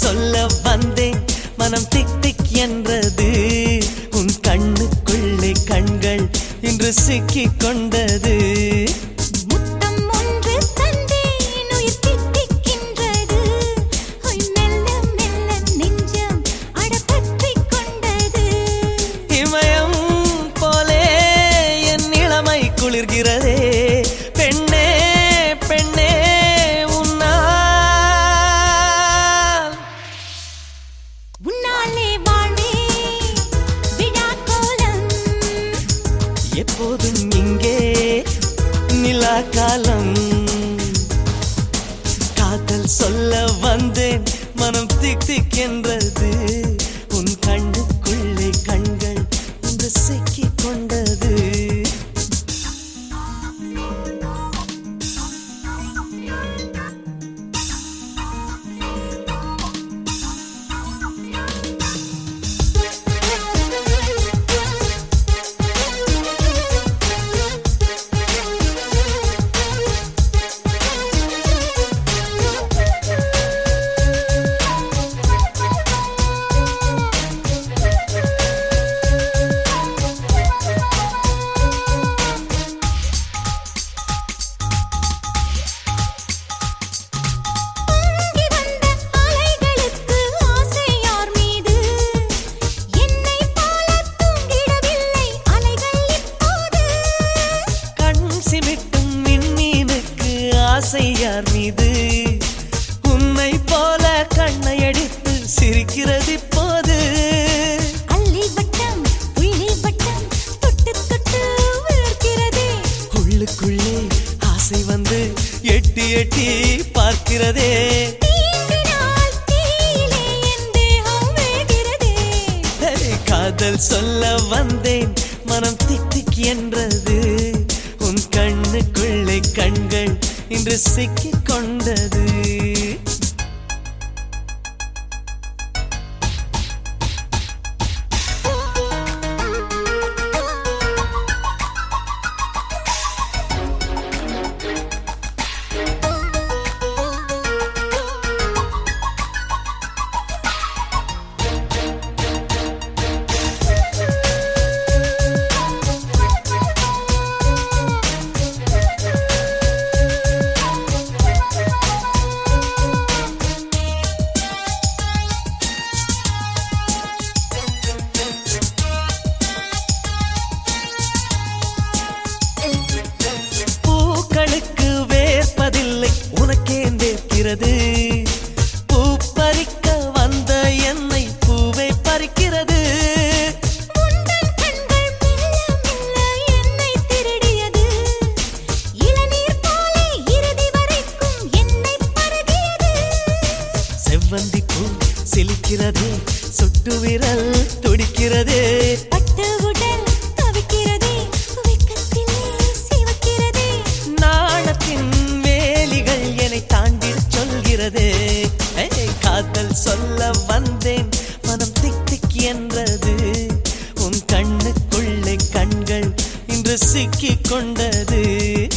சொல்ல வந்தேன். மனம் திக் திக் என்றது. உன் கண்ணுக்குள்ளே கண்கள் இன்று சிக்கிக் கொண்டது. முத்தம் எப்போதும் இங்கே. நிலா காலம். காதல் சொல்ல வந்தேன் மனம் திக் திக் என்றது. உன் கண்ணு ஆசை யார் மீது. உன்னை போல கண்ணை அடித்து சிரிக்கிறது இப்போது. உள்ளுக்குள்ளே ஆசை வந்து எட்டி எட்டி பார்க்கிறதே. காதல் சொல்ல வந்தேன் மனம் திக் திக் என்றது உன் கண்ணுக்குள்ளே கண்கள் இன்று சிக்கிக் கொண்டது. பூக்களுக்கு வேர்ப்பதில்லை உனக்கே வேர்க்கிறது. பூ பறிக்க வந்த என்னை பூவை பறிக்கிறது. செவ்வந்தி பூ சிலிக்கிறதே சுட்டு விரல் துடிக்கிறதே. கொண்டது